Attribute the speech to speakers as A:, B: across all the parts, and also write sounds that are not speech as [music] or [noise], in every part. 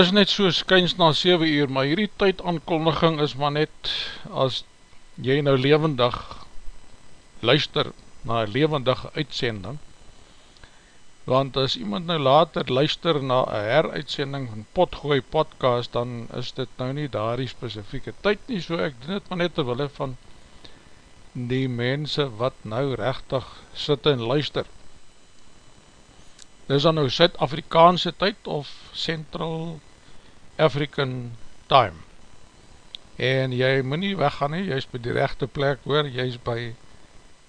A: is net so skyns na 7 uur, maar hierdie tyd aankondiging is maar net as jy nou levendig luister na een levendige uitsending, want as iemand nou later luister na een heruitsending van Potgooi Podcast, dan is dit nou nie daar die specifieke tyd nie, so ek doen het maar net terwille van die mense wat nou rechtig sit en luister. Is dan nou Suid-Afrikaanse tyd of Central African Time. En jy moet nie weggaan nie, jy is by die rechte plek hoor, jy is by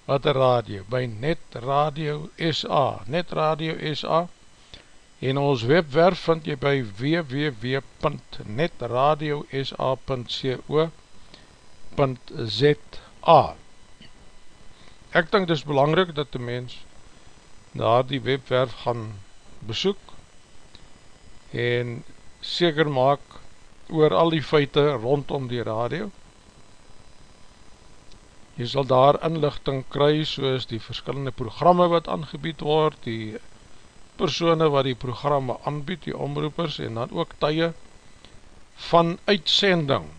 A: wat radio, by Net Radio SA, Net Radio SA en ons webwerf vind jy by www.netradiosa.co.za Ek dink dit is belangrijk dat die mens daar die webwerf gaan besoek en seker maak oor al die feite rondom die radio. Jy sal daar inlichting kry soos die verskillende programme wat aangebied word, die persone wat die programme aanbied, die omroepers en dan ook tye van uitsending.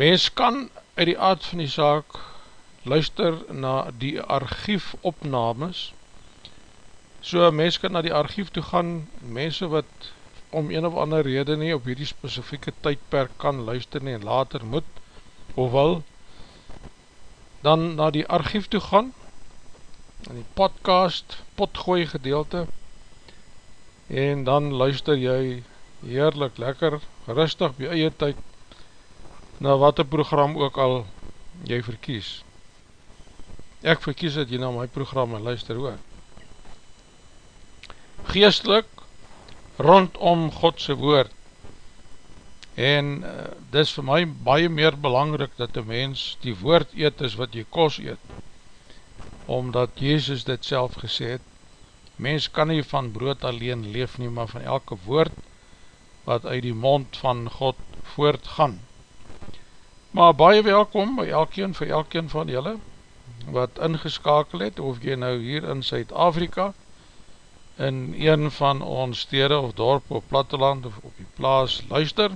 A: Mens kan uit die aard van die saak luister na die archiefopnames So mens kan na die archief toe gaan, mense wat om een of ander rede nie op hierdie specifieke tydperk kan luister nie en later moet, of wil, dan na die archief toe gaan, in die podcast, potgooi gedeelte, en dan luister jy heerlik, lekker, rustig, by eie tyd, na wat die program ook al jy verkies. Ek verkies dat jy na my program luister ook geestelik rondom Godse woord. En uh, dis vir my baie meer belangrik dat die mens die woord eet is wat jy kos eet. Omdat Jezus dit self gesê het mens kan nie van brood alleen leef nie maar van elke woord wat uit die mond van God voortgaan. Maar baie welkom by elkeen vir elkeen van julle wat ingeskakel het of jy nou hier in Suid-Afrika in een van ons stede of dorp of platteland of op die plaas luister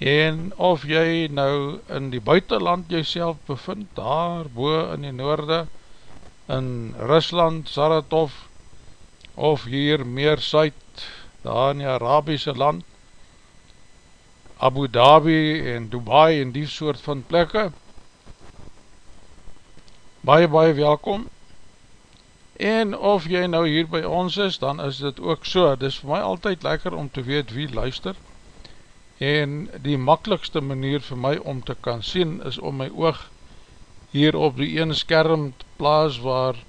A: en of jy nou in die buitenland jyself bevind, daar boe in die noorde, in Rusland, Saratov, of hier meer suid, daar in die Arabiese land, Abu Dhabi en Dubai en die soort van plekke, baie baie welkom, En of jy nou hier by ons is, dan is dit ook so. Dit is vir my altyd lekker om te weet wie luister. En die makkelijkste manier vir my om te kan sien, is om my oog hier op die een skerm te plaas waar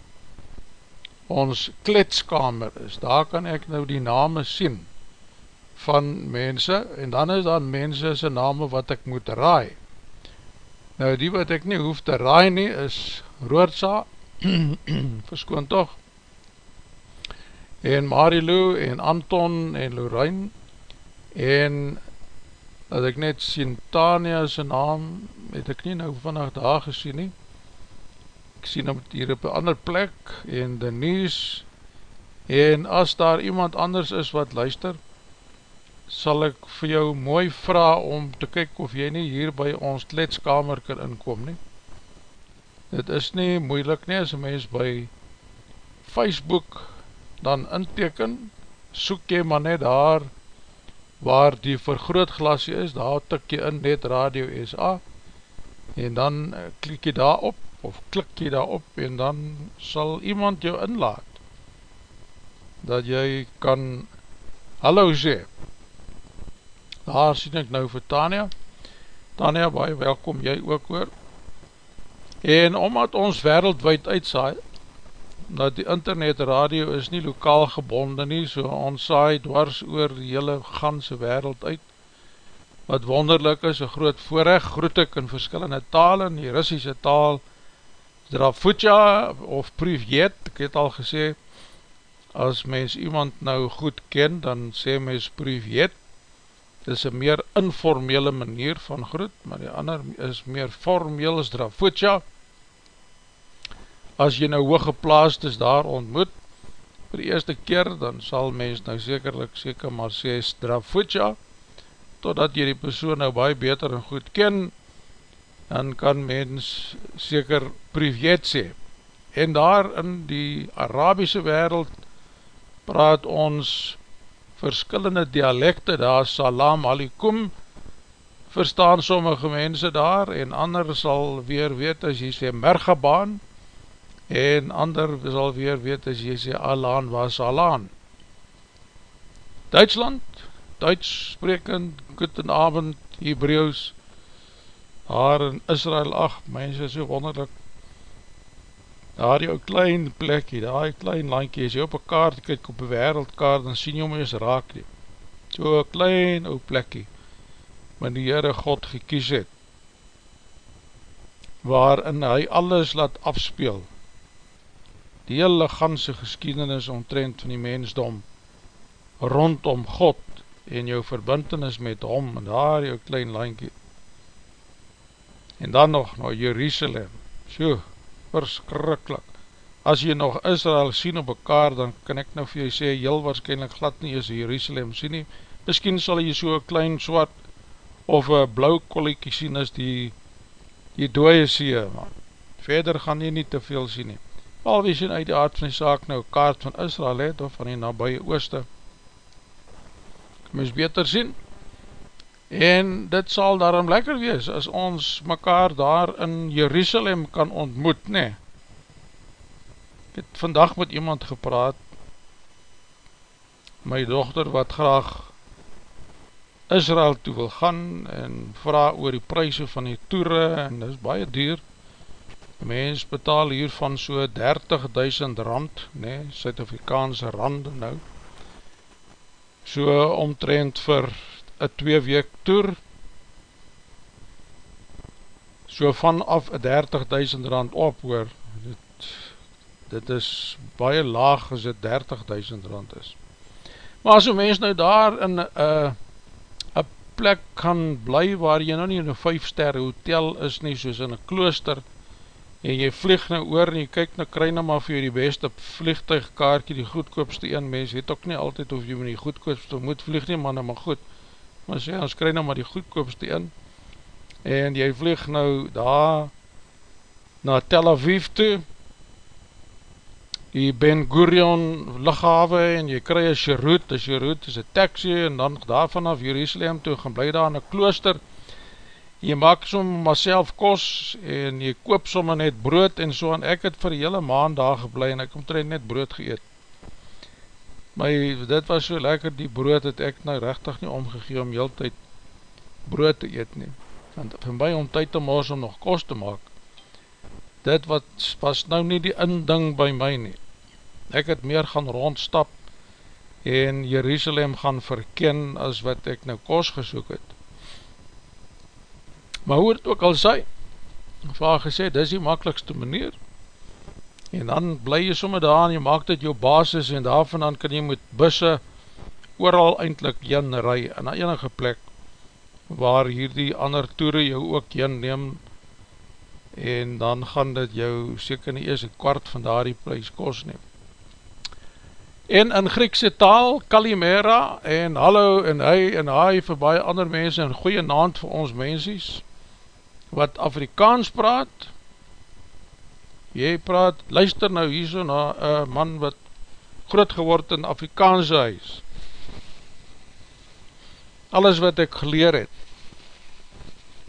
A: ons kletskamer is. Daar kan ek nou die name sien van mense, en dan is daar mense sy name wat ek moet raai. Nou die wat ek nie hoef te raai nie, is Roortsa, [clears throat] verskoon toch en Marilu en Anton en Lorraine en dat ek net sien Tania sy naam het ek nie nou vannacht daar gesien nie. Ek sien hom hier op een ander plek en Denise en as daar iemand anders is wat luister sal ek vir jou mooi vraag om te kyk of jy nie hier by ons kletskamer kan inkom nie Dit is nie moeilik nie as een mens by Facebook dan inteken, soek jy maar net daar waar die vergrootglasie is, daar tik jy in net Radio SA en dan eh, klik jy daar op of klik jy daar op en dan sal iemand jou inlaat dat jy kan hallo sê. Daar sien ek nou vir Tania. Tania, baie welkom jy ook hoor En omdat ons wereldwijd uitsaai, dat die internet radio is nie lokaal gebonden nie, so ons saai dwars oor die hele ganse wereld uit, wat wonderlik is, een groot voorrecht, groet ek in verskillende talen, die Russische taal, Drafutja of Privet, ek het al gesê, as mens iemand nou goed ken, dan sê mens Privet, dit is een meer informele manier van groet, maar die ander is meer formeel as Drafutja, as jy nou hooggeplaasd is daar ontmoet, vir die eerste keer, dan sal mens nou sekerlik seker maar sê strafvoetja, totdat jy die persoon nou baie beter en goed ken, dan kan mens seker privet sê. En daar in die Arabiese wereld praat ons verskillende dialekte, daar salam alikum, verstaan sommige mense daar, en ander sal weer weet as jy sê mergebaan, en ander sal weer weet as jy sê Alaan was Alaan Duitsland, Duits sprekend, Goedenavond, Hebreeuws, daar in Israel, ach, mense is so wonderlik, daar jou klein plekje, daar jou klein landje, as jy op een kaart kyk, op een wereldkaart, dan sien jy om jy is raak nie, so een klein ou plekje, maar die Heere God gekies het, waarin hy alles laat afspeel, die hele ganse geskiedenis omtrent van die mensdom, rondom God, en jou verbintenis met hom, en daar jou klein landje, en dan nog na Jerusalem, so verskrikkelijk, as jy nog Israel sien op mekaar, dan kan ek nou vir jy sê, heel waarschijnlijk glad nie is Jerusalem sien nie, miskien sal jy so klein swart, of een blauw kolliekie sien as die, die dooie see, maar verder gaan jy nie te veel sien nie. Al wie sien uit die aard van die saak nou kaart van Israel het, of van die nabije ooste, mys beter sien, en dit sal daarom lekker wees, as ons mekaar daar in Jerusalem kan ontmoet, nee. Ek het vandag met iemand gepraat, my dochter wat graag Israel toe wil gaan en vraag oor die prijse van die toere en dit is baie duur mens betaal hiervan so 30.000 rand nee, Suid-Afrikaanse rand nou so omtrend vir een twee week toer. So vanaf 30.000 rand op hoor. Dit, dit is baie laag as dit 30.000 rand is. Maar as een mens nou daar in een uh, plek kan bly waar jy nou nie in een 5 ster hotel is nie, soos in een klooster, en jy vlieg nou oor en jy kyk nou, kry nou maar vir jy die beste vliegtuigkaartje, die goedkoopste een, mens weet ook nie altyd of jy met die goedkoopste moet vlieg nie, maar nou maar goed, maar sê, ons kry nou maar die goedkoopste een, en jy vlieg nou daar na Tel Aviv toe, die Ben Gurion lichawe en jy kry route, as jy route is een taxi en dan daarvan af Jerusalem toe gaan bly daar in een klooster. Jy maak som maar self kos en jy koop som net brood en so en ek het vir die hele maand daar geblei en ek kom trein net brood geëet my dit was so lekker die brood het ek nou rechtig nie omgegee om heel tyd brood te eet nie want vir my om tyd te maas om nog kos te maak dit wat was nou nie die inding by my nie. Ek het meer gaan rondstap en Jerusalem gaan verken as wat ek nou kos gesoek het. Maar hoe het ook al sy, vaar gesê, dit is die makkelijkste manier. En dan bly jy somme daar en jy maak dit jou basis en daarvan dan kan jy met busse ooral eindelijk jen ry in enige plek waar hier die ander toere jou ook jen neem en dan gaan dit jou seker nie eers een kwart van daar die prijs kost neem. En in Griekse taal, Kalimera en hallo en hy en hy vir baie ander mense en goeie naand vir ons mensies wat Afrikaans praat jy praat, luister nou hier so na een man wat groot geword in Afrikaanse huis alles wat ek geleer het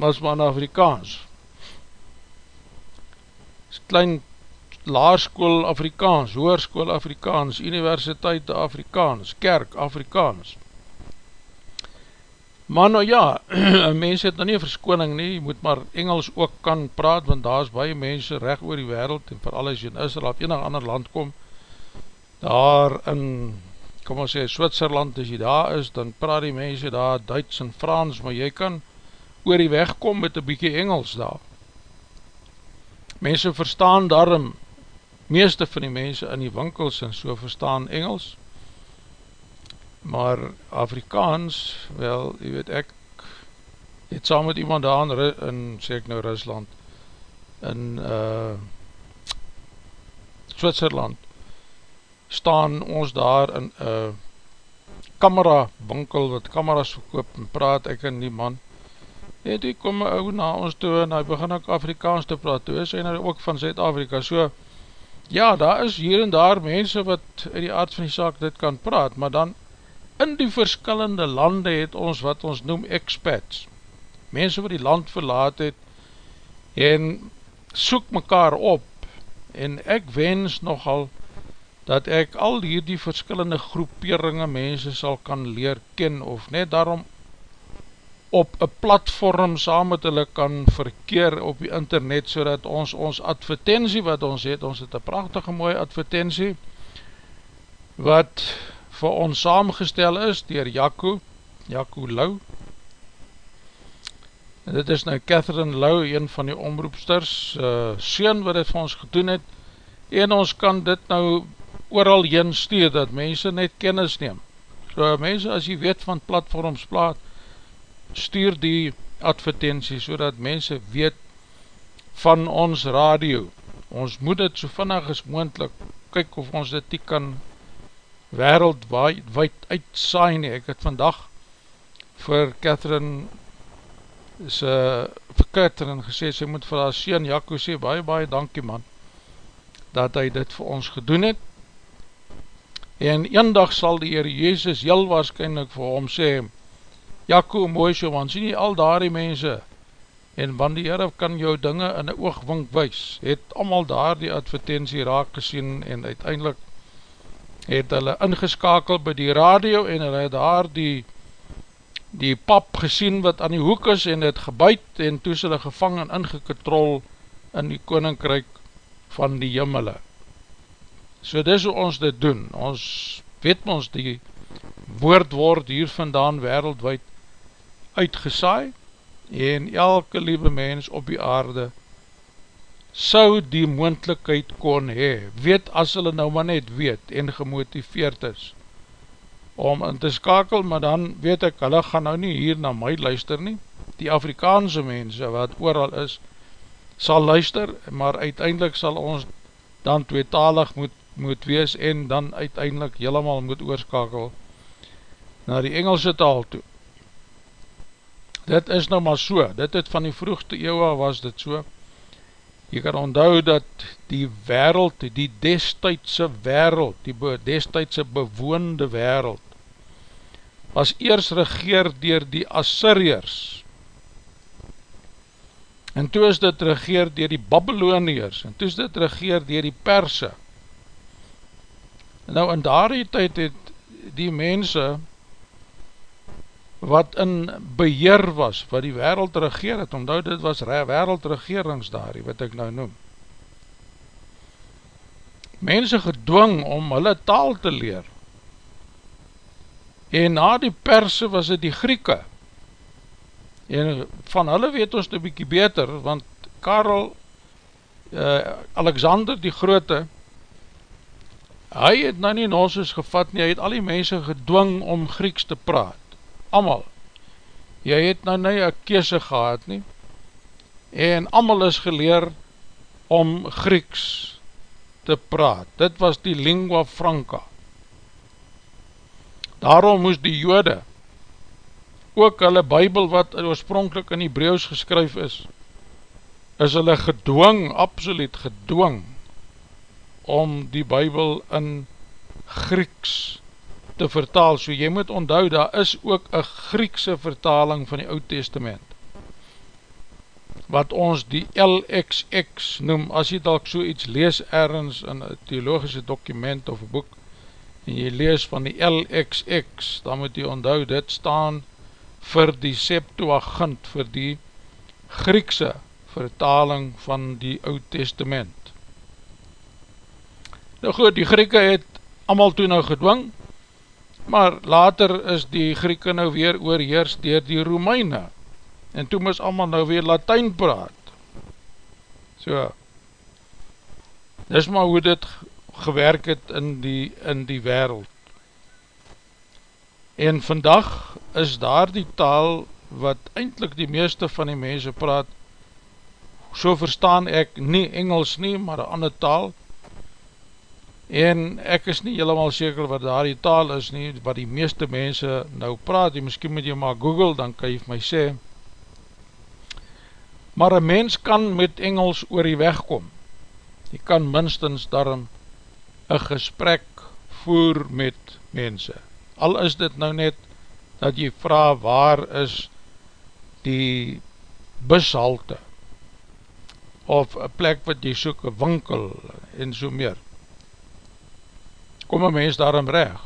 A: was maar in Afrikaans klein laarskool Afrikaans, hoerskool Afrikaans, universiteit Afrikaans, kerk Afrikaans. Maar nou ja, [clears throat] mense het nou nie verskoning nie, jy moet maar Engels ook kan praat, want daar is baie mense recht oor die wereld, en vooral as jy in Israel of enig ander land kom, daar in, kom ons sê, Switserland, as jy daar is, dan praat die mense daar Duits en Frans, maar jy kan oor die weg kom met een bykie Engels daar. Mense verstaan daarom, meeste van die mense in die winkels en so verstaan Engels, maar Afrikaans, wel, jy weet ek, het saam met iemand daar in, in sê ek nou Rusland, in uh, Zwitserland, staan ons daar in uh, camera winkel, wat cameras verkoop, en praat ek en die man, En toe kom my ou na ons toe en hy begin ook Afrikaans te praat, toe is hy nou ook van Zuid-Afrika, so ja, daar is hier en daar mense wat in die aard van die saak dit kan praat, maar dan in die verskillende lande het ons wat ons noem expats, mense wat die land verlaat het en soek mekaar op. En ek wens nogal dat ek al hierdie verskillende groeperinge mense sal kan leer ken of net daarom op een platform saam met hulle kan verkeer op die internet so dat ons ons advertentie wat ons het, ons het een prachtige mooie advertentie wat vir ons saamgestel is dier Jaco, Jaco Lau en dit is nou Catherine Lau, een van die omroepsters uh, Seen wat dit vir ons gedoen het en ons kan dit nou ooral heen stuur, dat mense net kennis neem. So mense, as jy weet van platforms plaat, stuur die advertentie, so dat mense weet van ons radio. Ons moet het so vinnig as moendlik, kyk of ons dit die kan wereldwijd uitsaai nie. Ek het vandag vir Catherine sy, vir Catherine gesê, sy moet vir haar sien, Jaco sê, baie baie dankie man, dat hy dit vir ons gedoen het, en een dag sal die Heer Jezus heel waarschijnlijk vir hom sê, Jaco, mooi so, want sien jy al daar die mense, en want die Heer kan jou dinge in een oogwink wees, het allemaal daar die advertentie raak gesien, en uiteindelik het hulle ingeskakeld by die radio, en hulle het daar die, die pap gesien wat aan die hoek is, en het gebuid, en toes hulle gevang en ingeketrol in die koninkryk van die jimmele. So dis hoe ons dit doen, ons weet ons die woord word hier vandaan wereldwijd uitgesaai en elke liewe mens op die aarde sou die moendlikheid kon hee, weet as hulle nou maar net weet en gemotiveerd is om in te skakel, maar dan weet ek, hulle gaan nou nie hier na my luister nie, die Afrikaanse mense wat ooral is, sal luister, maar uiteindelik sal ons dan tweetalig moet moet wees en dan uiteindelik helemaal moet oorskakel na die Engelse taal toe. Dit is nou maar so, dit het van die vroegte eeuwe was dit so. Je kan onthou dat die wereld, die destijdse wereld, die destijdse bewoonde wereld, was eers regeer dier die Assyriërs. En toe is dit regeer dier die Babyloniërs, en toe is dit regeer dier die Perse. Nou in daardie tyd het die mense wat in beheer was, wat die wereld regeer het, omdat dit was wereldregerings daar, wat ek nou noem. Mense gedwing om hulle taal te leer. En na die perse was het die Grieke. En van hulle weet ons een bykie beter, want Karel, uh, Alexander die Grote, hy het nou nie nonsens gevat nie, hy het al die mense gedwing om Grieks te praat, amal, jy het nou nie een kese gehad nie, en amal is geleer om Grieks te praat, dit was die lingua franca, daarom moes die jode, ook hulle bybel wat oorspronkelijk in Hebreeuws geskryf is, is hulle gedwing, absoluut gedwing, om die bybel in Grieks te vertaal, so jy moet onthou, daar is ook een Griekse vertaling van die Oud Testament, wat ons die LXX noem, as jy dalk so iets lees ergens in een theologische document of boek, en jy lees van die LXX, dan moet jy onthou, dit staan vir die Septuagint, vir die Griekse vertaling van die Oud Testament. Nou goed, die Grieke het allemaal toe nou gedwing, maar later is die Grieke nou weer oorheers dier die Romeine, en toe moes allemaal nou weer Latijn praat. So, dis maar hoe dit gewerk het in die, in die wereld. En vandag is daar die taal wat eindelijk die meeste van die mense praat, so verstaan ek nie Engels nie, maar een ander taal, en ek is nie helemaal seker wat daar die taal is nie, wat die meeste mense nou praat, en miskien moet jy maar google, dan kan jy my sê, maar een mens kan met Engels oor die weg kom, jy kan minstens daarom een gesprek voer met mense, al is dit nou net, dat jy vraag waar is die bushalte, of een plek wat jy soek, een winkel, en so meer, kom een mens daarom reg.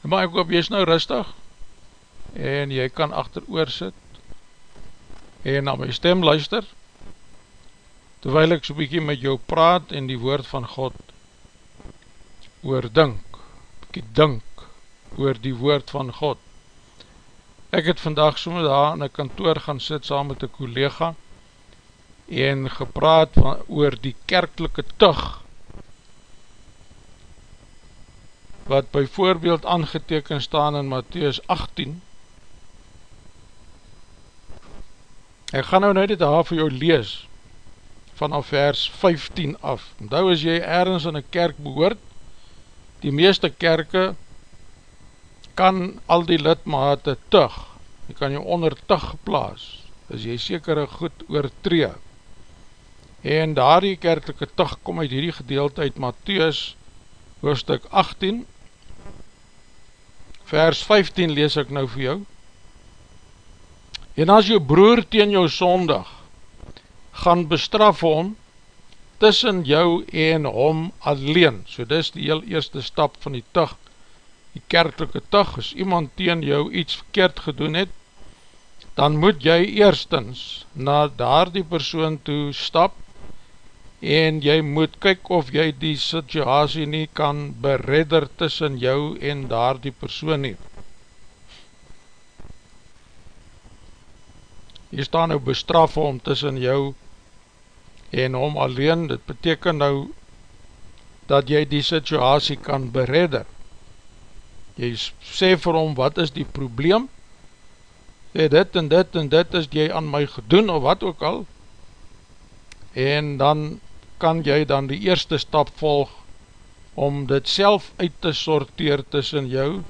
A: Maar ek hoop, jy is nou rustig, en jy kan achter oor sit, en na my stem luister, terwijl ek so bykie met jou praat, en die woord van God oordink, bykie dink, oor die woord van God. Ek het vandag soms daar in een kantoor gaan sit, saam met een collega, en gepraat van, oor die kerkelike tug wat by voorbeeld aangeteken staan in Matthäus 18 ek gaan nou nou dit daar vir jou lees vanaf vers 15 af. Nou as jy ergens in een kerk behoort die meeste kerke kan al die lidmate tug. Jy kan jou onder tug plaas as jy sekere goed oortree en daar die kerkelike tug kom uit hierdie gedeelte uit Matthäus hoofdstuk 18 vers 15 lees ek nou vir jou. En as jou broer teen jou sondag gaan bestraf hom tussen jou en hom alleen. So dis die heel eerste stap van die tug die kerkelike tug as iemand teen jou iets verkeerd gedoen het dan moet jy eerstens na daar die persoon toe stap en jy moet kyk of jy die situasie nie kan beredder tussen jou en daar die persoon nie. Hier staan nou bestraf om tussen jou en hom alleen, dit beteken nou dat jy die situasie kan beredder. Jy sê vir hom, wat is die probleem? Sê dit en dit en dit is jy aan my gedoen of wat ook al. En dan kan jy dan die eerste stap volg om dit self uit te sorteer tussen jou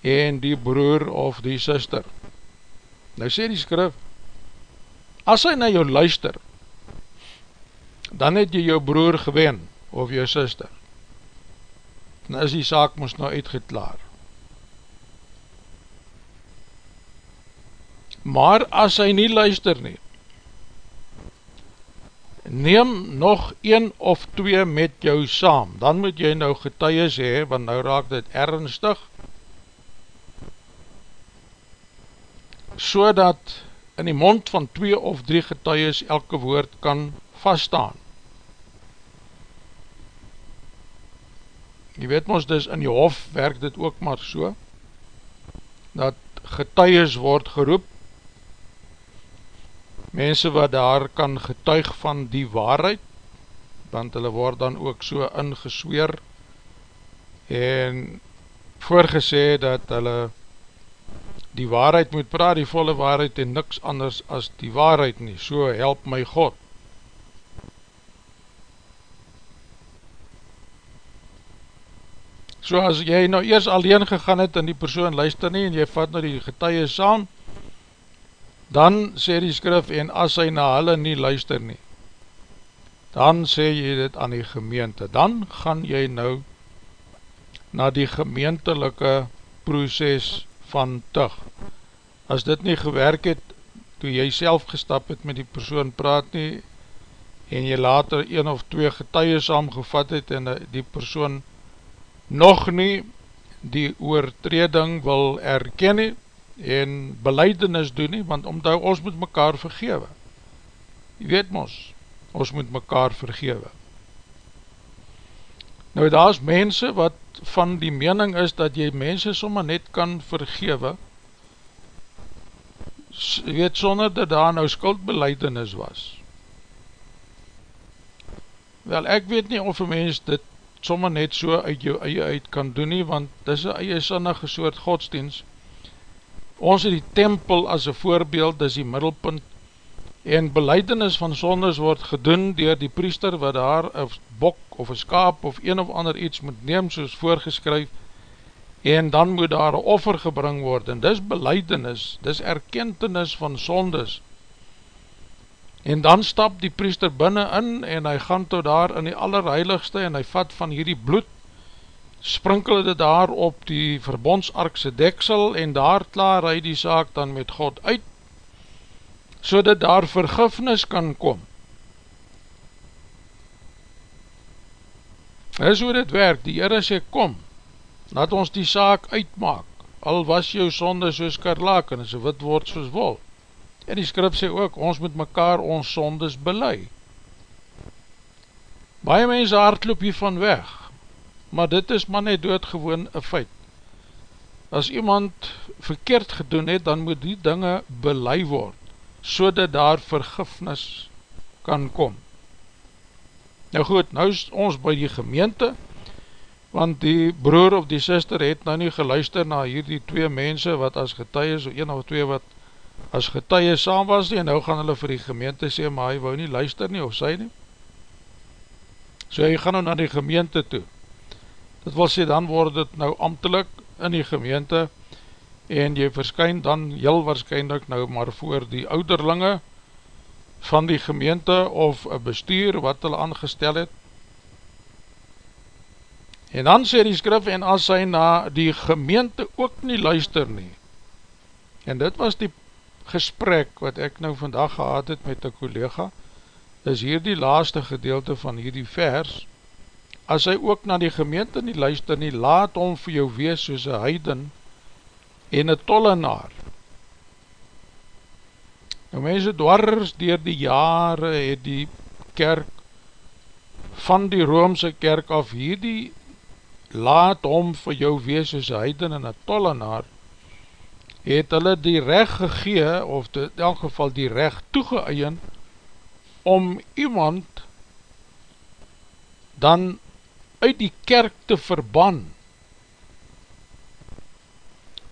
A: en die broer of die sister. Nou sê die skrif, as hy na jou luister, dan het jy jou broer gewen of jou sister. Dan is die saak ons nou uitgeklaar. Maar as hy nie luister nie, neem nog een of twee met jou saam, dan moet jy nou getuies hee, want nou raak dit ernstig, so dat in die mond van twee of drie getuies elke woord kan vaststaan. Jy weet ons, dus in die hof werk dit ook maar so, dat getuies word geroep, mense wat daar kan getuig van die waarheid, want hulle word dan ook so ingesweer en voorgesê dat hulle die waarheid moet praat, die volle waarheid en niks anders as die waarheid nie, so help my God. So as jy nou eers alleen gegaan het en die persoon luister nie en jy vat nou die getuie saam, dan sê die skrif, en as hy na hulle nie luister nie, dan sê jy dit aan die gemeente, dan gaan jy nou na die gemeentelike proces van tug. As dit nie gewerk het, toe jy self gestap het met die persoon praat nie, en jy later een of twee getuies saamgevat het, en die persoon nog nie die oortreding wil erken nie, en beleidenis doen nie, want omdat ons moet mekaar vergewe. Jy weet mos, ons moet mekaar vergewe. Nou daar is mense wat van die mening is dat jy mense sommer net kan vergewe, jy weet sonder dat daar nou skuldbeleidenis was. Wel ek weet nie of een mens dit sommer net so uit jou eie uit kan doen nie, want dis een eie sinnige soort godsdienst, Ons het die tempel as een voorbeeld, dis die middelpunt, en beleidenis van sondes word gedoen dier die priester wat daar een bok of een skaap of een of ander iets moet neem soos voorgeskryf, en dan moet daar een offer gebring word, en dis beleidenis, dis erkentenis van sondes, en dan stap die priester binnen in, en hy gaan tot daar in die allerheiligste, en hy vat van hierdie bloed, sprinkel dit daar op die verbondsarkse deksel en daar klaar hy die saak dan met God uit, so dat daar vergifnis kan kom. Dis hoe dit werk, die Heere sê kom, laat ons die saak uitmaak, al was jou sonde soos karlaak en so wit word soos wol. En die skrif sê ook, ons moet mekaar ons sondes belei. Baie mense hardloop hiervan weg, maar dit is maar net doodgewoon een feit. As iemand verkeerd gedoen het, dan moet die dinge belei word, so dat daar vergifnis kan kom. Nou goed, nou is ons by die gemeente, want die broer of die sister het nou nie geluister na hierdie twee mense wat as getuie, so een of twee wat as getuie saam was nie, en nou gaan hulle vir die gemeente sê, maar hy wou nie luister nie, of sy nie. So hy gaan nou na die gemeente toe. Dit wil sê, dan word het nou ambtelik in die gemeente, en jy verskyn dan heel waarschijnlijk nou maar voor die ouderlinge, van die gemeente of een bestuur wat hulle aangestel het. En dan sê die skrif, en as hy na die gemeente ook nie luister nie, en dit was die gesprek wat ek nou vandag gehad het met die collega, is hier die laaste gedeelte van hierdie vers, as hy ook na die gemeente nie luister nie, laat hom vir jou wees soos een heiden en een tollenaar, Nou mense dwars dier die jare het die kerk van die Roomse kerk af hierdie laat om vir jou wees as heiden en een tollenaar het hulle die recht gegee of in elk geval die recht toegeëien om iemand dan uit die kerk te verban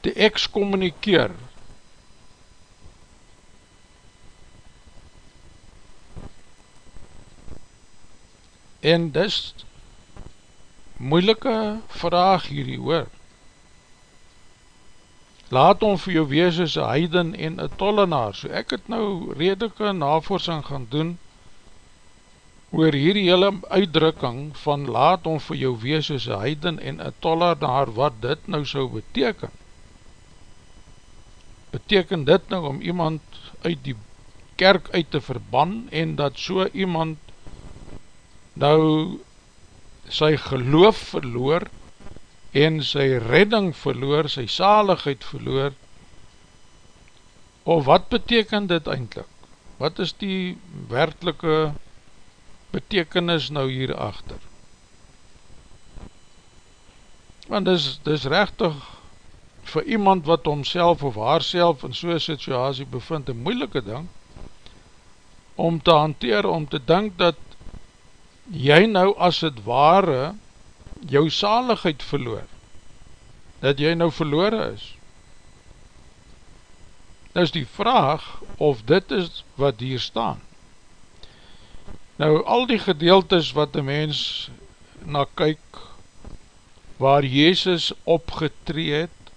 A: te excommunikeer En dis moeilike vraag hierdie hoor. Laat hom vir jou wees as een heiden en een tollenaar. So ek het nou redelike navorsing gaan doen oor hierdie hele uitdrukking van laat hom vir jou wees as een heiden en een tollenaar wat dit nou so beteken. Beteken dit nou om iemand uit die kerk uit te verban en dat so iemand nou sy geloof verloor en sy redding verloor, sy saligheid verloor, of wat beteken dit eindelijk? Wat is die werkelike betekenis nou hierachter? Want dis, dis rechtig vir iemand wat homself of haarself in so'n situasie bevind, een moeilike ding, om te hanteer, om te denk dat jy nou as het ware jou saligheid verloor, dat jy nou verloore is. Nou is die vraag of dit is wat hier staan. Nou al die gedeeltes wat die mens na kyk, waar Jezus opgetree het,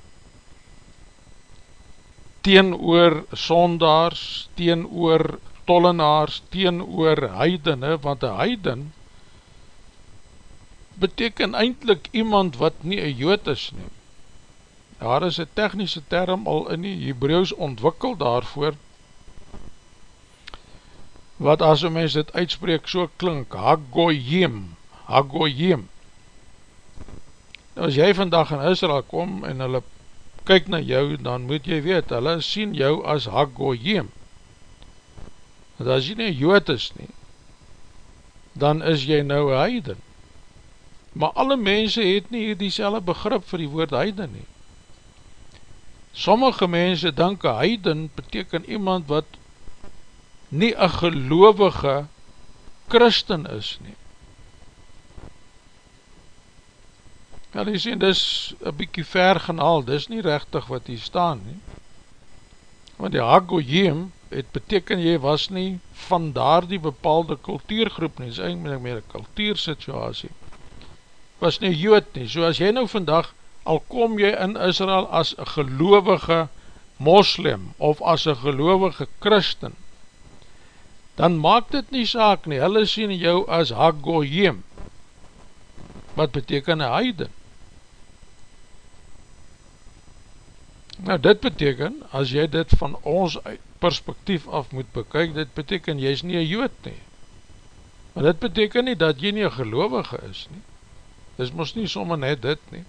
A: teen oor sondaars, teen oor tollenaars, teen oor heidene, want die heiden beteken eindelijk iemand wat nie een jood is nie. Daar is een technische term al in die Hebreeuws ontwikkel daarvoor, wat as een mens dit uitspreek so klink, Hagoyim, Hagoyim. Nou as jy vandag in Israel kom en hulle kyk na jou, dan moet jy weet, hulle sien jou as Hagoyim. Want as jy nie jood is nie, dan is jy nou heiden. Maar alle mense het nie die selwe begrip vir die woord heiden nie. Sommige mense denken heiden beteken iemand wat nie een gelovige christen is nie. Ja, die sê, dis een bykie ver genaal, dis nie rechtig wat hier staan nie. Want die Hagoyim, het beteken jy was nie van daar die bepaalde kultuurgroep nie, is eindelijk meer een kultuursituasie was nie jood nie, so as jy nou vandag, al kom jy in Israel as een gelovige moslim, of as een gelovige christen, dan maak dit nie saak nie, hulle sien jou as Hagoyim, wat beteken een heiden. Nou dit beteken, as jy dit van ons perspektief af moet bekyk, dit beteken jy is nie een jood nie. Maar dit beteken nie dat jy nie een gelovige is nie. Dis mos nie sommer net dit nie.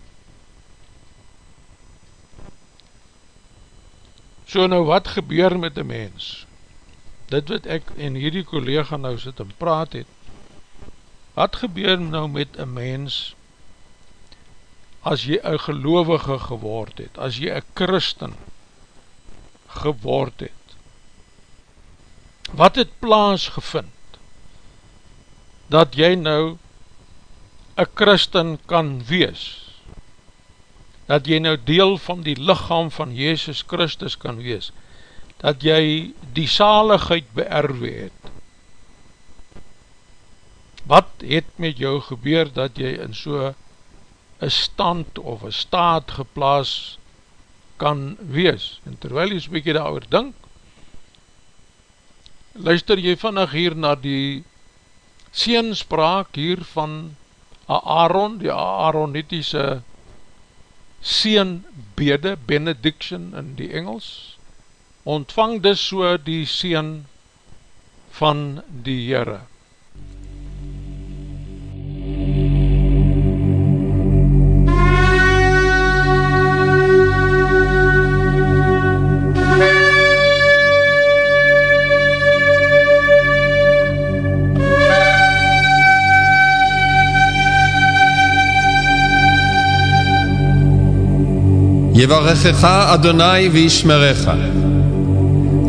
A: So nou wat gebeur met die mens? Dit wat ek en hierdie collega nou sit en praat het, wat gebeur nou met een mens as jy een gelovige geword het, as jy een christen geword het? Wat het plaas gevind dat jy nou een christen kan wees? dat jy nou deel van die lichaam van Jezus Christus kan wees, dat jy die saligheid beerwe het. Wat het met jou gebeur dat jy in so een stand of een staat geplaas kan wees? En terwyl jy soekie daar oor dink, luister jy vannig hier na die seenspraak hier van Aaron, die Aaronitiese seenbede, benediction in die Engels, ontvang dus so die seen van die Heere.
B: יברכך אדוני וישמרך.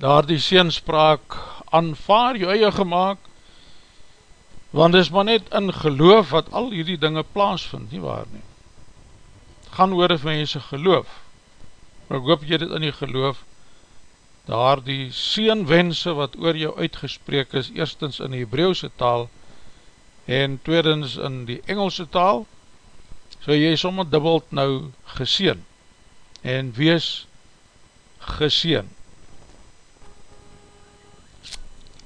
A: Daar die seenspraak aanvaar jou eie gemaakt, want is maar net in geloof wat al hierdie dinge plaasvind, nie waar nie. Gaan oor of mense geloof, maar ek hoop jy dit in die geloof, daar die seenwense wat oor jou uitgespreek is, eerstens in die Hebreeuwse taal, en tweedens in die Engelse taal, so jy sommer dubbeld nou geseen, en wees geseen.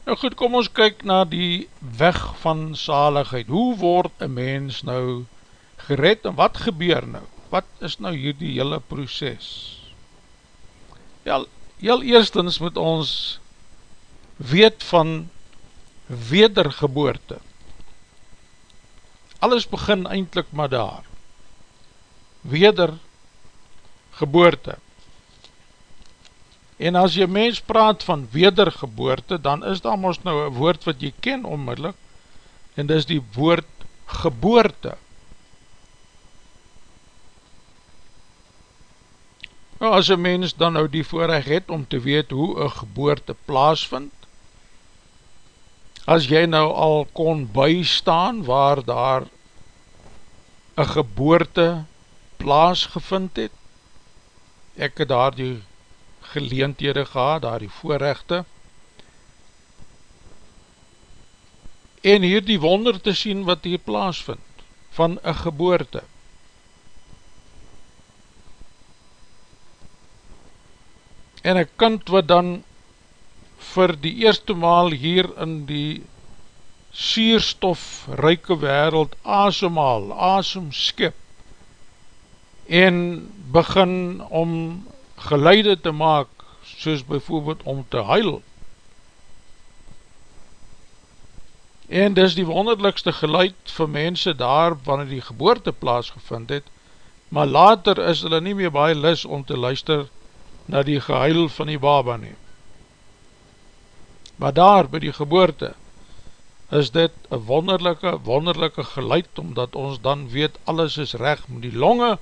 A: Nou goed, kom ons kyk na die weg van saligheid. Hoe word een mens nou gered en wat gebeur nou? Wat is nou hier die hele proces? Ja, heel eerstens moet ons weet van wedergeboorte. Alles begin eindelijk maar daar. Wedergeboorte. En as jy mens praat van wedergeboorte, dan is daar ons nou een woord wat jy ken onmiddellik, en dis die woord geboorte. Nou, as een mens dan nou die voorrecht het om te weet hoe een geboorte plaasvind, as jy nou al kon bystaan waar daar een geboorte plaasgevind het, ek het daar die geleenthede gehad, daar die voorrechte, en hier die wonder te sien wat hier plaas vind, van een geboorte. En een kind wat dan vir die eerste maal hier in die sierstof ryke wereld asemhaal, asem skip, en begin om geluide te maak, soos bijvoorbeeld om te huil. En dis die wonderlikste geluid vir mense daar, wanneer die geboorte plaasgevind het, maar later is hulle nie meer baie lis om te luister na die gehuil van die baba nie. Maar daar, by die geboorte, is dit een wonderlijke, wonderlijke geluid, omdat ons dan weet, alles is recht met die longe,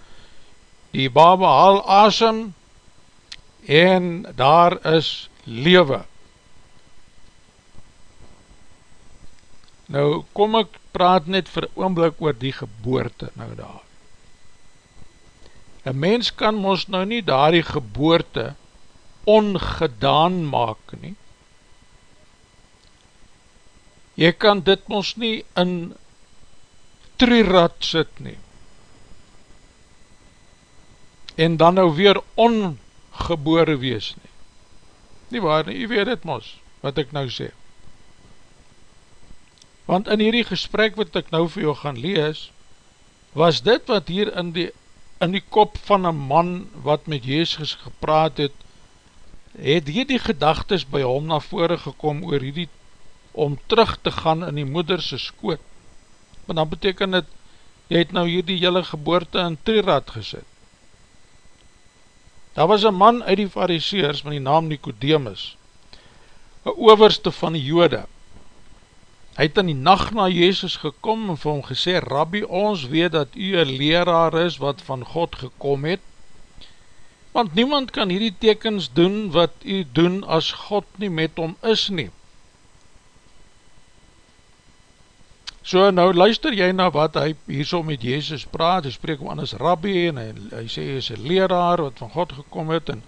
A: die baba haal asem, en daar is lewe. Nou kom ek praat net vir oomblik oor die geboorte nou daar. Een mens kan ons nou nie daar die geboorte ongedaan maak nie. Jy kan dit ons nie in trierad sit nie. en dan nou weer ongebore wees nie. Nie waar nie, jy weet het mos, wat ek nou sê. Want in hierdie gesprek wat ek nou vir jou gaan lees, was dit wat hier in die, in die kop van een man wat met Jezus gepraat het, het hier die gedagtes by hom na vore gekom oor hierdie, om terug te gaan in die moederse skoot. Maar dan beteken het, jy het nou hier die hele geboorte in Trirad gesit. Daar was een man uit die fariseers met die naam Nicodemus, een overste van die jode. Hy het in die nacht na Jezus gekom en vir hom gesê, Rabbi, ons weet dat u een leraar is wat van God gekom het, want niemand kan hierdie tekens doen wat u doen as God nie met hom is neem. So nou luister jy na wat hy hier so met Jezus praat, hy spreek om aan as rabbi en hy, hy sê hy is een leraar wat van God gekom het en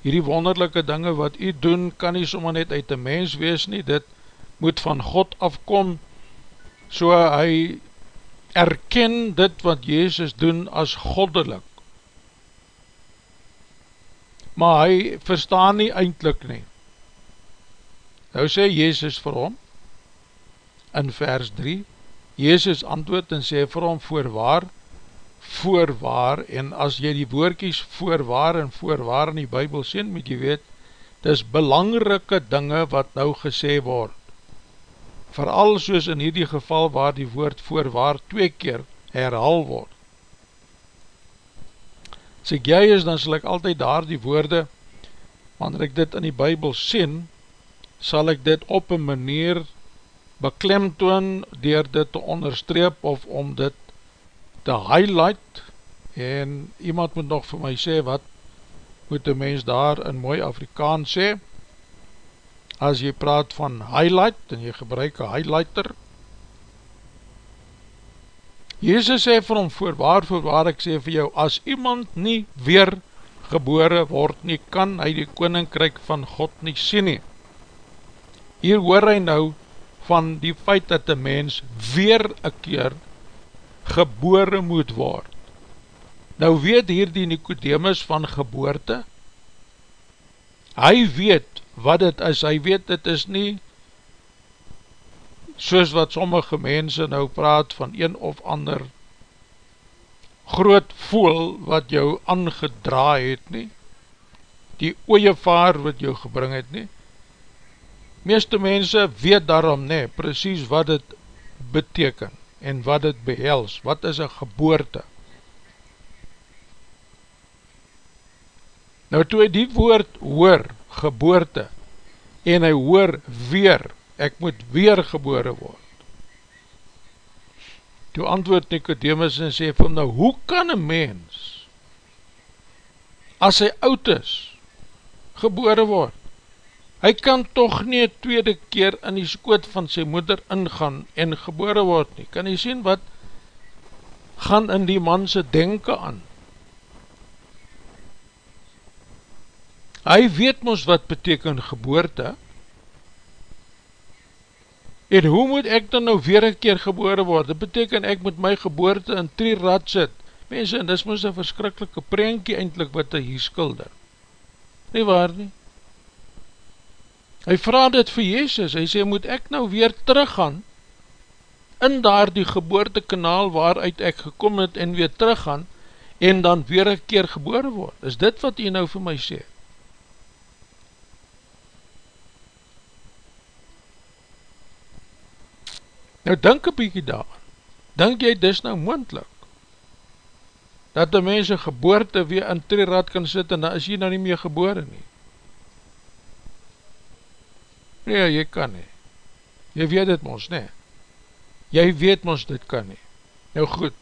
A: hierdie wonderlijke dinge wat hy doen kan nie sommer net uit die mens wees nie, dit moet van God afkom, so hy erken dit wat Jezus doen as goddelik. Maar hy verstaan nie eindelijk nie. Nou sê Jezus vir hom, in vers 3, Jezus antwoord en sê vir hom voorwaar, voorwaar, en as jy die woordkies voorwaar en voorwaar in die bybel sien, moet jy weet, dis belangrike dinge wat nou gesê word. Vooral soos in hierdie geval waar die woord voorwaar twee keer herhaal word. As ek jy is, dan sal ek altyd daar die woorde, wanneer ek dit in die bybel sien, sal ek dit op een manier beklemtoon dier dit te onderstreep of om dit te highlight. En iemand moet nog vir my sê wat moet die mens daar in mooi Afrikaans sê? As jy praat van highlight en jy gebruik een highlighter. Jezus sê vir hom voorwaar voorwaar ek sê vir jou as iemand nie weer gebore word nie kan hy die koninkryk van God nie sien nie. Hier hoor hy nou van die feit dat die mens weer een keer gebore moet word. Nou weet hier die Nicodemus van geboorte, hy weet wat het is, hy weet dit is nie soos wat sommige mense nou praat van een of ander groot voel wat jou aangedra het nie, die ooievaar wat jou gebring het nie, meeste mense weet daarom nie precies wat het beteken en wat het behels, wat is een geboorte. Nou toe hy die woord hoor, geboorte, en hy hoor weer, ek moet weer gebore word. Toe antwoord Nicodemus en sê vir hom, nou hoe kan een mens, as hy oud is, gebore word? Hy kan toch nie tweede keer in die skoot van sy moeder ingaan en gebore word nie. Kan jy sien wat gaan in die manse denken aan? Hy weet ons wat beteken geboorte en hoe moet ek dan nou weer een keer gebore word? Dit beteken ek moet my geboorte in drie rad sit. Mense, en dis moes een verskrikkelike prentje eindelijk wat hy hier skulde. Nie waar nie? Hy vraag dit vir Jezus, hy sê, moet ek nou weer teruggaan in daar die geboortekanaal waaruit ek gekom het en weer teruggaan en dan weer een keer gebore word. Is dit wat hy nou vir my sê? Nou denk een bykie daar, denk jy dis nou moendlik, dat die mense geboorte weer in trierad kan sit en dan is jy nou nie meer gebore nie. Nee, jy kan nie. Jy weet dit ons, nee. Jy weet ons dit kan nie. Nou goed.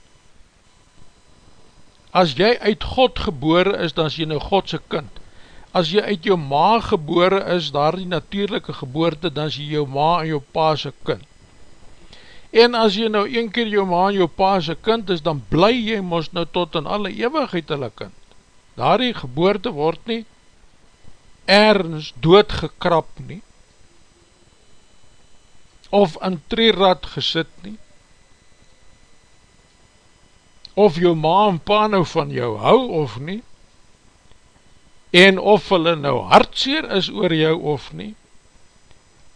A: As jy uit God gebore is, dan is jy nou Godse kind. As jy uit jou ma gebore is, daar die natuurlijke geboorte, dan is jy jou ma en jou pa se kind. En as jy nou een keer jou ma en jou pa se kind is, dan bly jy ons nou tot in alle eeuwigheid hulle kind. Daar die geboorte word nie ergens doodgekrap nie of in trierad gesit nie, of jou ma en pa nou van jou hou of nie, en of hulle nou hartseer is oor jou of nie,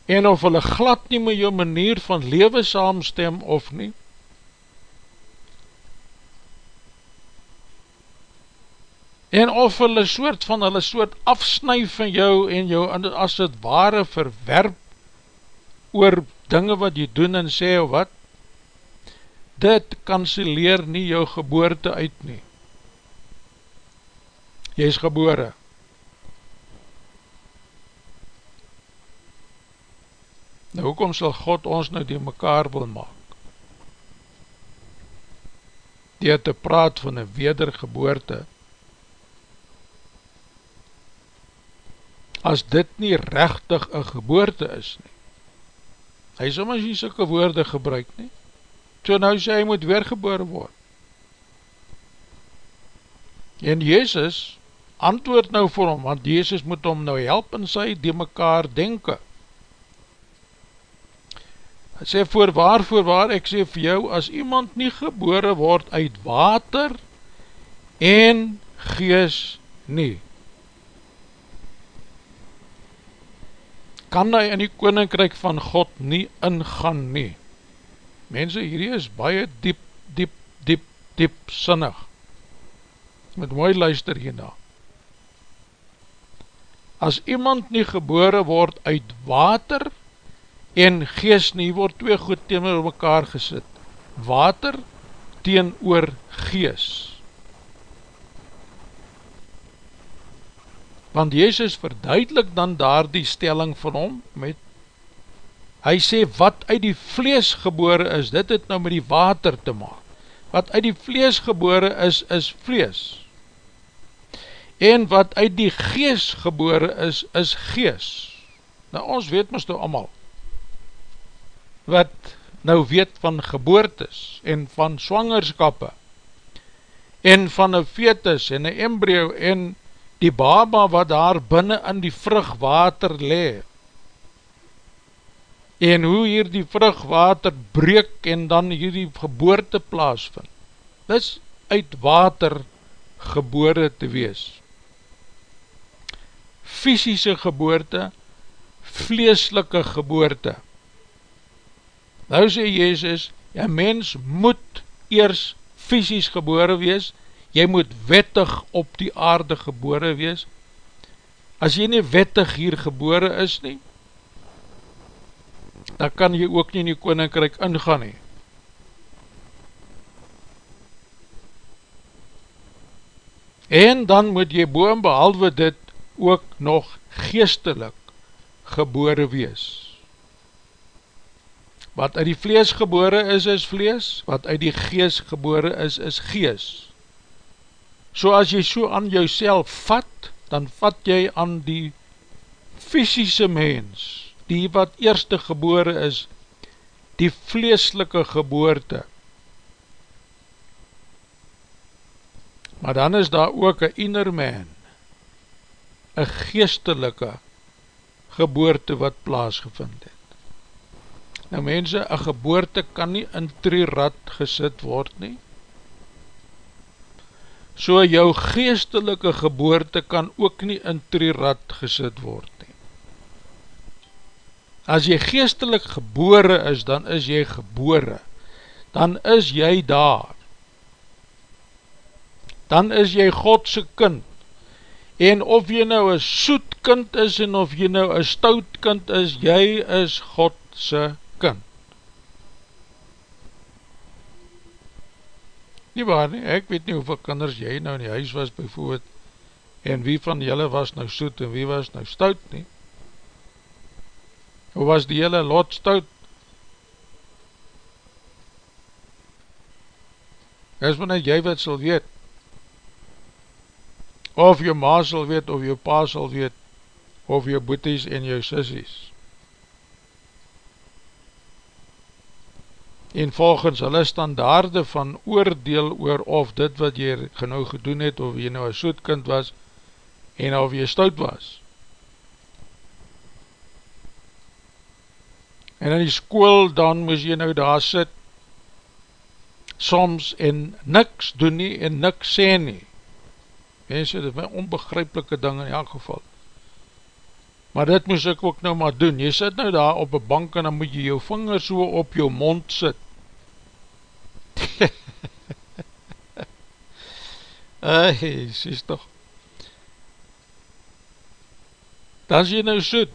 A: en of hulle glad nie met jou manier van lewe saamstem of nie, en of hulle soort van hulle soort afsnui van jou en jou as het ware verwerp oor dinge wat jy doen en sê of wat, dit kanseleer nie jou geboorte uit nie. Jy is gebore. Nou, hoekom sal God ons nou die mekaar wil maak? Die te praat van een wedergeboorte, as dit nie rechtig een geboorte is nie. Hy is om as jy soke woorde gebruik nie. So nou sê hy moet weergebore word. En Jezus antwoord nou vir hom, want Jezus moet hom nou help in sy die mekaar denken. Hy sê, voorwaar, voorwaar, ek sê vir jou, as iemand nie gebore word uit water en gees nie, kan hy in die koninkryk van God nie ingaan nie. Mense, hierdie is baie diep, diep, diep, diep sinnig. Met mooi luister hierna. As iemand nie gebore word uit water en gees nie, word twee goed teen mekaar gesit. Water teen oor gees. Want Jezus verduidelik dan daar die stelling van hom met, hy sê wat uit die vlees gebore is, dit het nou met die water te maak, wat uit die vlees gebore is, is vlees, en wat uit die gees gebore is, is gees, nou ons weet mis nou allemaal, wat nou weet van geboortes, en van swangerskappe, en van een fetus, en een embryo, en die baba wat daar binnen in die vrugwater le, en hoe hier die vrugwater breek en dan hier die geboorte plaas vind, dis uit water geboore te wees. Fysische geboorte, vleeslike geboorte. Nou sê Jezus, ja mens moet eers fysisch gebore wees, jy moet wettig op die aarde gebore wees, as jy nie wettig hier gebore is nie, dan kan jy ook nie in die koninkryk ingaan nie. En dan moet jy boem behalwe dit ook nog geestelik gebore wees. Wat uit die vlees gebore is, is vlees, wat uit die gees gebore is, is gees. So as jy so aan jou vat, dan vat jy aan die fysische mens, die wat eerste gebore is, die vleeslike geboorte. Maar dan is daar ook een inner man, een geestelike geboorte wat plaasgevind het. Nou mense, een geboorte kan nie in trierad gesit word nie, so jou geestelike geboorte kan ook nie in trierad gesit word nie. As jy geestelik gebore is, dan is jy gebore, dan is jy daar, dan is jy Godse kind, en of jy nou een soet kind is, en of jy nou een stout kind is, jy is Godse kind. Nie waar nie, ek weet nie hoeveel kinders jy nou in die huis was bijvoorbeeld, en wie van julle was nou soet en wie was nou stout nie. Hoe was die hele lot stout? Is maar net jy wat sal weet, of jou ma sal weet, of jou pa sal weet, of jou boeties en jou sissies. En volgens hulle standaarde van oordeel oor of dit wat jy genoeg gedoen het, of jy nou een soetkind was, en of jy stout was. En in die school dan moes jy nou daar sit, soms en niks doen nie en niks sê nie. mense, dit is my onbegryplike ding in elk geval, maar dit moes ek ook nou maar doen, jy sit nou daar op een bank en dan moet jy jou vinger so op jou mond sit, [laughs] Ai, sies toch, dan is jy nou soet,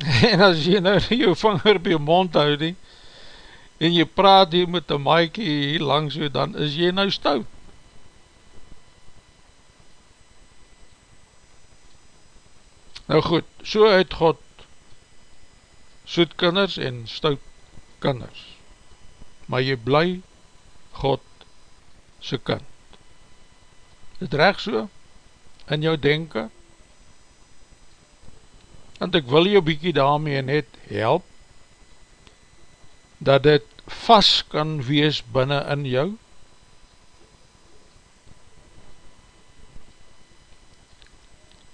A: [laughs] en as jy nou [laughs] jou vinger op jou mond houd nie, en jy praat hier met een maaikie hier langs jou, dan is jy nou stout. Nou goed, so uit God soet kinders en stout kinders, maar jy bly God sy kind. Dit recht so? In jou denken, want ek wil jou bykie daarmee net help, dat dit vast kan wees binnen in jou,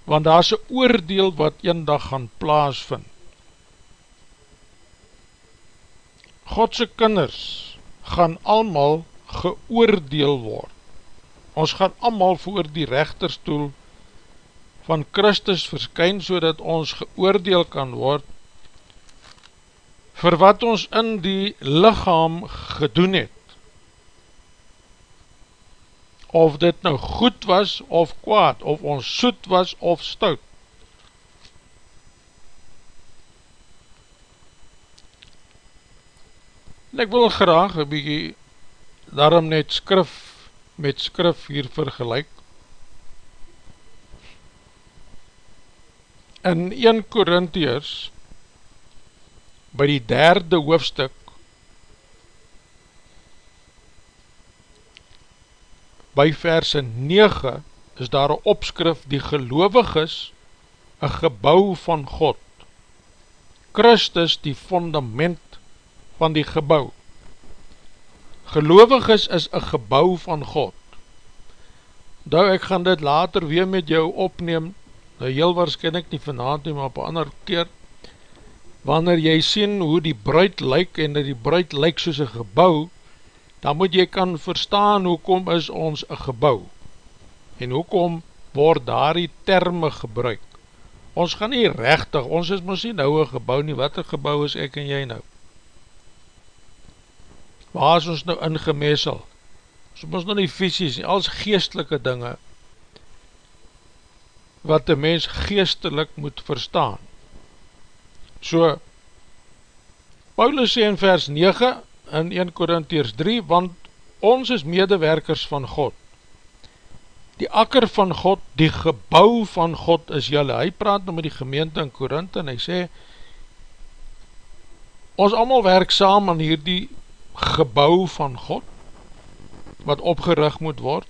A: want daar is een oordeel wat een dag gaan plaasvind. Godse kinders gaan allemaal geoordeel word. Ons gaan allemaal voor die rechterstoel van Christus verskyn so dat ons geoordeel kan word vir wat ons in die lichaam gedoen het. Of dit nou goed was of kwaad, of ons soet was of stout. En ek wil graag een bykie daarom net skrif met skrif hier vergelijk. in 1 Korintiërs by die derde hoofstuk by verse 9 is daar een opskrif die gelovig is een gebouw van God. Christus die fundament van die gebouw. Gelovig is is een gebouw van God. Nou ek gaan dit later weer met jou opneem. Nou heel waarschijnlijk nie vanavond nie, maar op een ander keer, wanneer jy sien hoe die bruid lyk, en die bruid lyk soos een gebouw, dan moet jy kan verstaan hoekom is ons een gebouw, en hoekom word daar die termen gebruik. Ons gaan nie rechtig, ons is ons nie nou een gebouw nie, wat een gebouw is ek en jy nou? Waar is ons nou ingemesel? Ons is ons nou nie visies nie, als geestelike dinge, wat die mens geestelik moet verstaan. So, Paulus sê in vers 9 in 1 Korintiers 3, want ons is medewerkers van God. Die akker van God, die gebouw van God is jylle. Hy praat nou met die gemeente in Korinthe en hy sê, ons allemaal werk saam aan hierdie gebouw van God, wat opgerig moet word,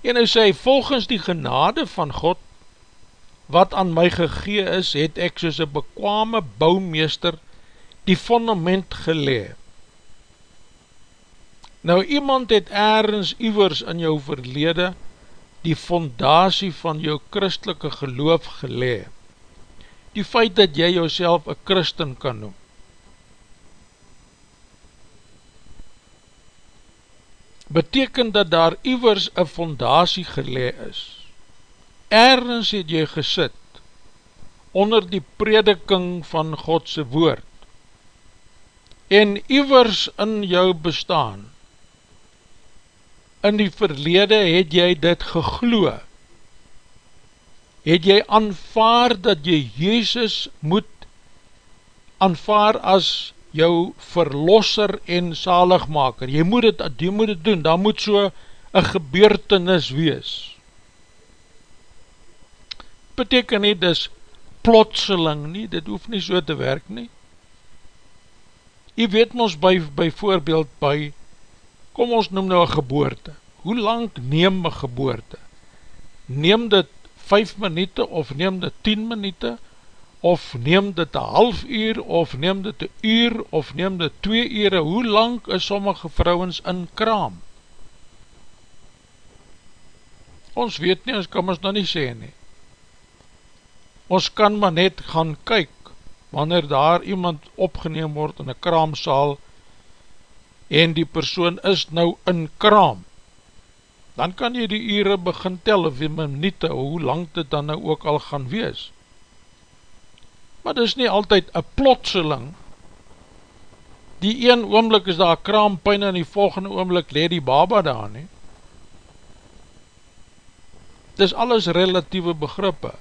A: En hy sê, volgens die genade van God, wat aan my gegee is, het ek soos een bekwame bouwmeester die fundament gelee. Nou iemand het ergens iwers in jou verlede die fondatie van jou christelike geloof gelee. Die feit dat jy jouself een christen kan noem. beteken dat daar iwers een fondatie gelee is. Ergens het jy gesit onder die prediking van Godse woord en iwers in jou bestaan. In die verlede het jy dit gegloe het jy aanvaar dat jy Jezus moet aanvaar as jou verlosser en zaligmaker, jy moet het, jy moet het doen, daar moet so een gebeurtenis wees. Beteken nie, dis plotseling nie, dit hoef nie so te werk nie. Jy weet ons by, by voorbeeld by, kom ons noem nou een geboorte, hoe lang neem een geboorte? Neem dit 5 minuute of neem dit 10 minuute, of neem dit een half uur, of neem dit een uur, of neem dit twee ure, hoe lang is sommige vrouwens in kraam? Ons weet nie, ons kan ons nou nie sê nie. Ons kan maar net gaan kyk, wanneer daar iemand opgeneem word in een kraamsaal, en die persoon is nou in kraam. dan kan jy die ure begin tel of die minute, hoe lang dit dan nou ook al gaan wees. Maar dit is nie altyd een plotseling, die een oomlik is daar kraampijn en die volgende oomlik leed die baba daar nie. Dit is alles relatieve begrippe.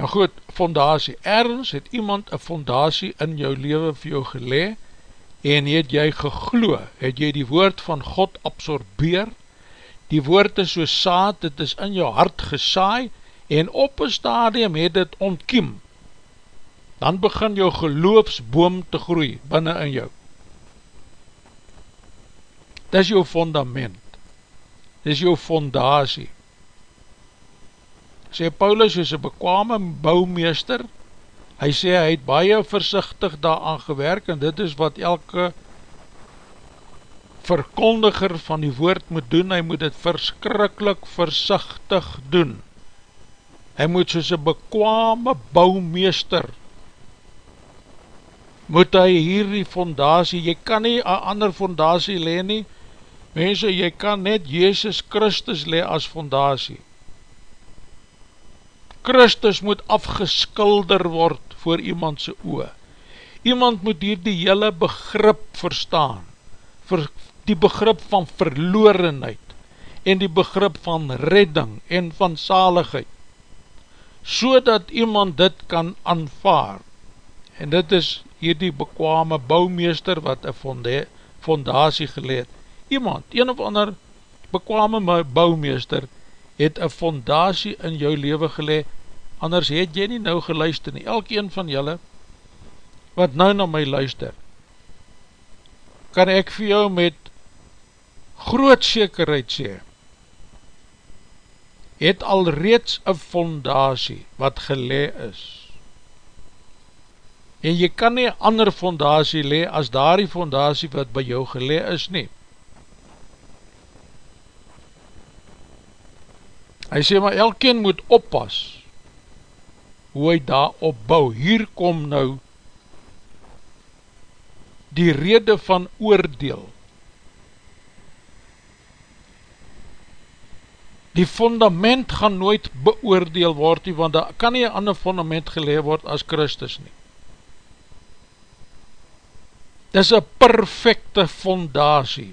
A: Nou goed, fondatie. Ergens het iemand een fondatie in jou leven vir jou gelee en het jy geglo, het jy die woord van God absorbeer, die woord is so saad, het is in jou hart gesaai en op een stadium het het ontkiem. Dan begin jou geloofsboom te groei binnen in jou. Dit is jou fundament, dit is jou fondatie sê Paulus is een bekwame bouwmeester, hy sê hy het baie versichtig daaraan gewerk, en dit is wat elke verkondiger van die woord moet doen, hy moet het verskrikkelijk versichtig doen. Hy moet soos een bekwame bouwmeester, moet hy hier die fondatie, jy kan nie een ander fondatie le nie, mense, jy kan net Jezus Christus le as fondatie, Christus moet afgeskilder word voor iemandse oe. Iemand moet hier die hele begrip verstaan, vir die begrip van verlorenheid en die begrip van redding en van zaligheid, so dat iemand dit kan aanvaar. En dit is hier die bekwame bouwmeester wat een fondatie geleed. Iemand, een of ander bekwame bouwmeester, het een fondatie in jou leven gelee, anders het jy nie nou geluister nie, elk een van julle, wat nou na my luister, kan ek vir jou met groot zekerheid sê, het al reeds een fondatie wat gelee is, en jy kan nie ander fondatie lee as daar die fondatie wat by jou gelee is nie, Hy sê, maar elkeen moet oppas, hoe hy daar opbou. Hier kom nou die rede van oordeel. Die fundament gaan nooit beoordeel word, nie, want daar kan nie een ander fundament geleef word as Christus nie. Dit is een perfecte fondatie.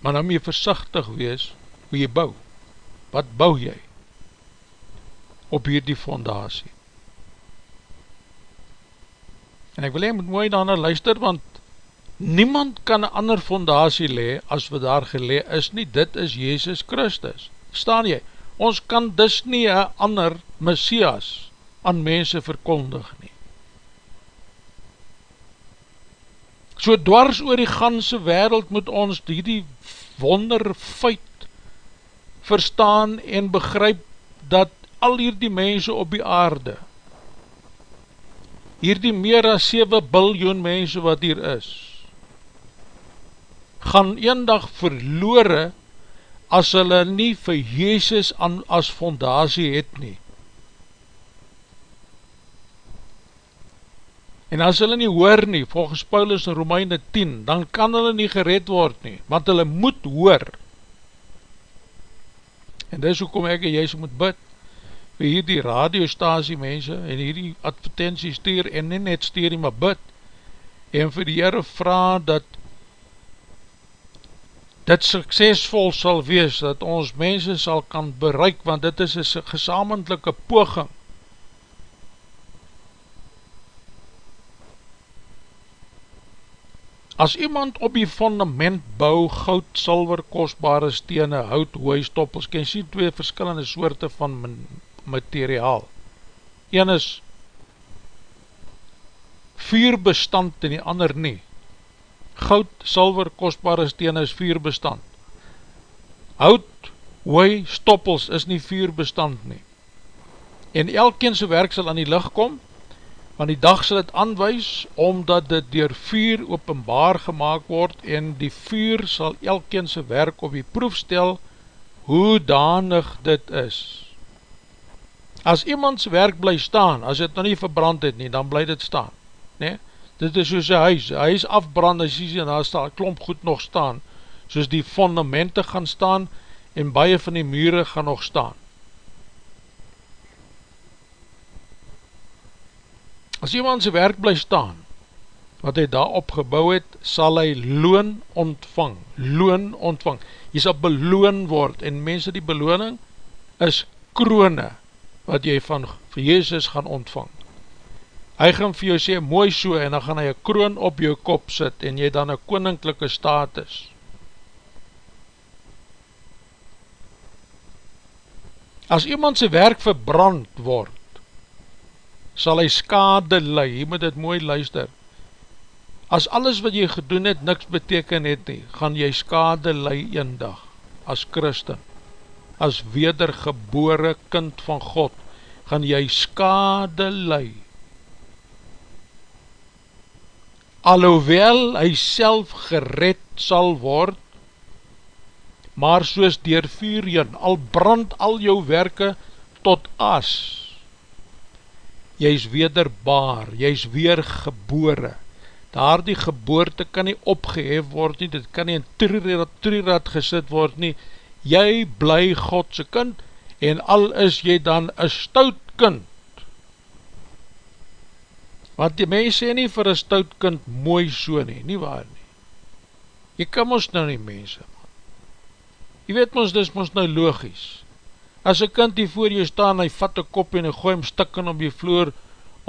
A: Maar nou moet jy versichtig wees hoe jy bou. Wat bou jy op hierdie fondatie? En ek wil jy moet mooi daarna luister, want niemand kan een ander fondatie le as wat daar gele is nie, dit is Jezus Christus. Staan jy? Ons kan dus nie een ander Messias aan mense verkondig nie. So dwars oor die ganse wereld moet ons die, die wonderfeit verstaan en begryp dat al hierdie mense op die aarde, hierdie meer as 7 biljoen mense wat hier is, gaan een dag verloore as hulle nie vir Jezus as fondatie het nie. En as hulle nie hoor nie, volgens Paulus in Romeine 10, dan kan hulle nie gered word nie, want hulle moet hoor. En dis hoekom ek en jy so moet bid, vir hierdie radiostasie mense, en hierdie advertentie stuur, en nie net stuur nie, maar bid, en vir die Heere vraag dat dit suksesvol sal wees, dat ons mense sal kan bereik, want dit is een gesamentelike poging, As iemand op die fundament bou, goud, silver, kostbare stene, hout, hooi, stoppels, kan sien twee verskillende soorte van materiaal. Een is vuurbestand en die ander nie. Goud, silver, kostbare stene is vuurbestand. Hout, hooi, stoppels is nie vuurbestand nie. En elkeen sy werk sal aan die licht kom, want die dag sal het aanwijs, omdat dit door vuur openbaar gemaakt word, en die vuur sal elkeen sy werk op die proef stel, hoe danig dit is. As iemands werk bly staan, as het nou nie verbrand het nie, dan bly dit staan. Nee? Dit is soos een huis, een huis afbrand, as jy sê, daar staan, klomp goed nog staan, soos die fondamente gaan staan, en baie van die mure gaan nog staan. As iemand sy werk bly staan, wat hy daar opgebouw het, sal hy loon ontvang, loon ontvang, jy sal beloon word, en mense die beloning is kroone, wat jy van Jezus gaan ontvang. Hy gaan vir jou sê, mooi so, en dan gaan hy een kroon op jou kop sit, en jy dan een koninklijke status. As iemand sy werk verbrand word, sal hy skade lei, jy moet dit mooi luister, as alles wat jy gedoen het niks beteken het nie, gaan jy skade lei een dag, as christen, as wedergebore kind van God, gaan jy skade lei. Alhoewel hy self gered sal word, maar soos dier vuur jyn, al brand al jou werke tot as, jy is wederbaar, jy is weergebore, daar die geboorte kan nie opgehef word nie, dit kan nie in trierad gesit word nie, jy bly Godse kind, en al is jy dan een stout kind, want die mens sê nie vir een stout kind mooi so nie, nie waar nie, jy kan ons nou nie mense, man. jy weet ons, dis ons nou logisch, As een kind die voor jou staan, hy vat een kop en hy gooi hem stikken op die vloer,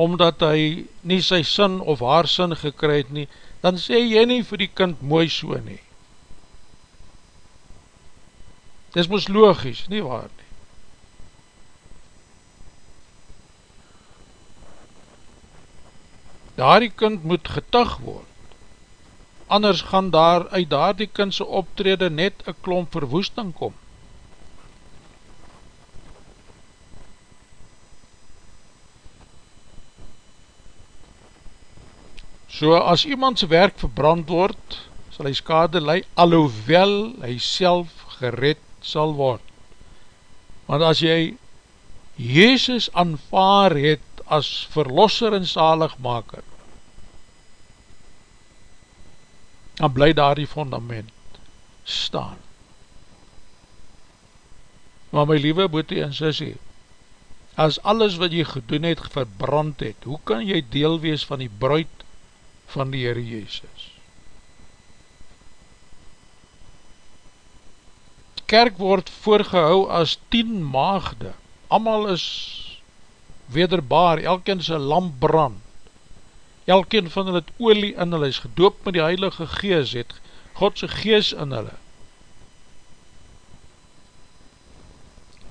A: omdat hy nie sy sin of haar sin gekryd nie, dan sê jy nie vir die kind mooi so nie. Dis moes logisch, nie waar nie. Daar die kind moet getug word, anders gaan daar uit daar die kindse optrede net een klomp verwoesting kom. So as iemand sy werk verbrand word, sal hy skade lei, alhoewel hy self gered sal word. Want as jy Jezus aanvaar het as verlosser en zaligmaker, dan bly daar die fundament staan. Maar my liewe boete en sissie, as alles wat jy gedoen het verbrand het, hoe kan jy deel wees van die bruid van die Heere Jezus. Kerk word voorgehou as tien maagde, amal is wederbaar, elkeen sy lamp brand, elkeen van hulle het olie in hulle, is gedoop met die heilige gees, het Godse gees in hulle.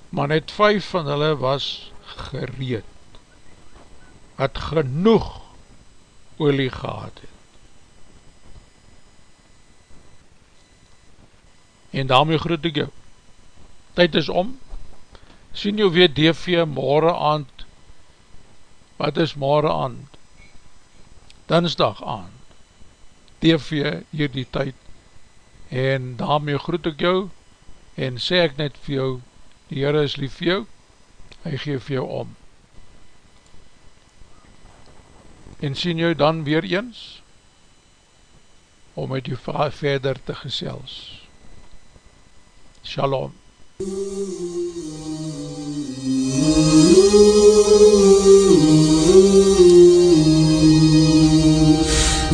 A: Maar net vijf van hulle was gereed, het genoeg olie gehad het. En daarmee groet ek jou. Tijd is om. Sien jou weer DV morgen aand. Wat is morgen aand? Dinsdag aand. DV hier die tyd. En daarmee groet ek jou. En sê ek net vir jou, die Heere is lief vir jou. Hy geef jou om en sien jou dan weer eens om met jou verder te gesels. Shalom.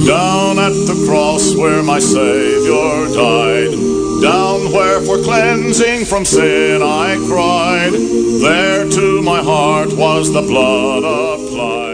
A: Down at the cross where my Savior died Down where for cleansing from sin I cried There to my heart was the blood applied